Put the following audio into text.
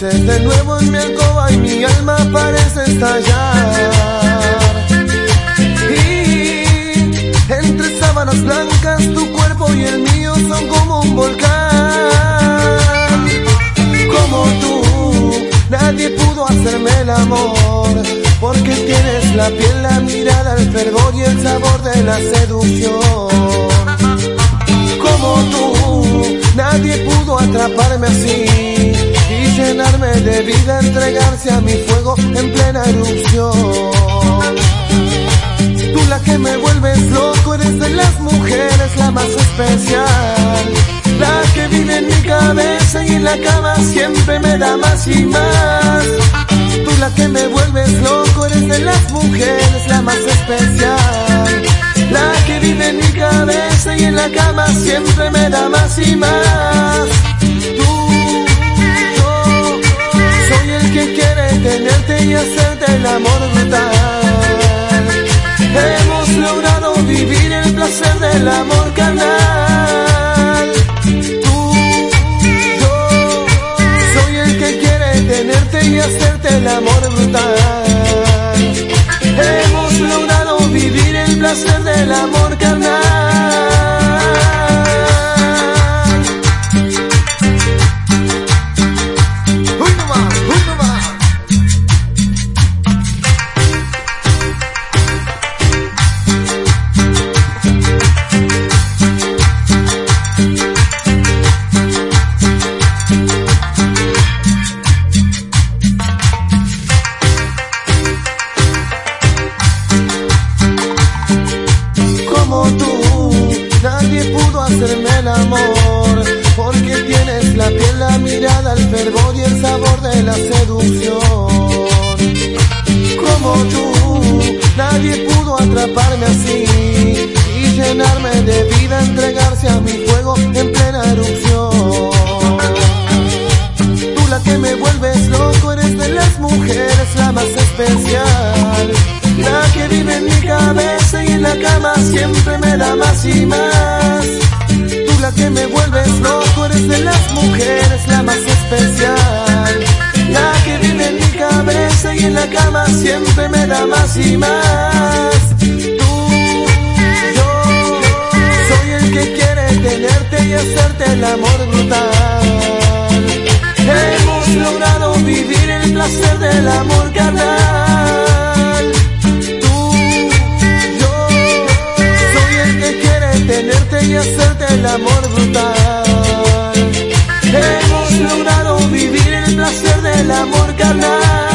De nuevo en mi alcoba y mi alma parece estallar. Y entre sábanas blancas tu cuerpo y el mío son como un volcán. Como tú, nadie pudo hacerme el amor. Porque tienes la piel, la mirada, el fervor y el sabor de la seducción. Mi fuego en plena erupción. Tú la que me vuelves loco, eres de las mujeres la más especial. La que vive en mi cabeza y en la cama siempre me da más y más. Tú la que me vuelves loco, eres de las mujeres la más especial. La que vive en mi cabeza y en la cama siempre me da más y más. Hacerte el amor brutal. Hemos logrado vivir el placer del amor hacerme amor, porque tienes la piel, la mirada, el fervor y el sabor de la seducción. Como tú, nadie pudo atraparme así y llenarme de vida, entregarse a mi fuego en plena erupción. Tú la que me vuelves loco, eres de las mujeres la más especial. La que vive en mi cabeza y en la cama siempre me da más y más que me vuelves loco eres de las mujeres la más especial. La que vive en mi cabeza y en la cama siempre me da más y más. Tú, yo, soy el que quiere tenerte y hacerte el amor brutal. Hemos logrado vivir el placer del amor carnal. Tú, yo, soy el que quiere tenerte y hacerte el amor brutal. Hemos logrado vivir el placer del amor carnal.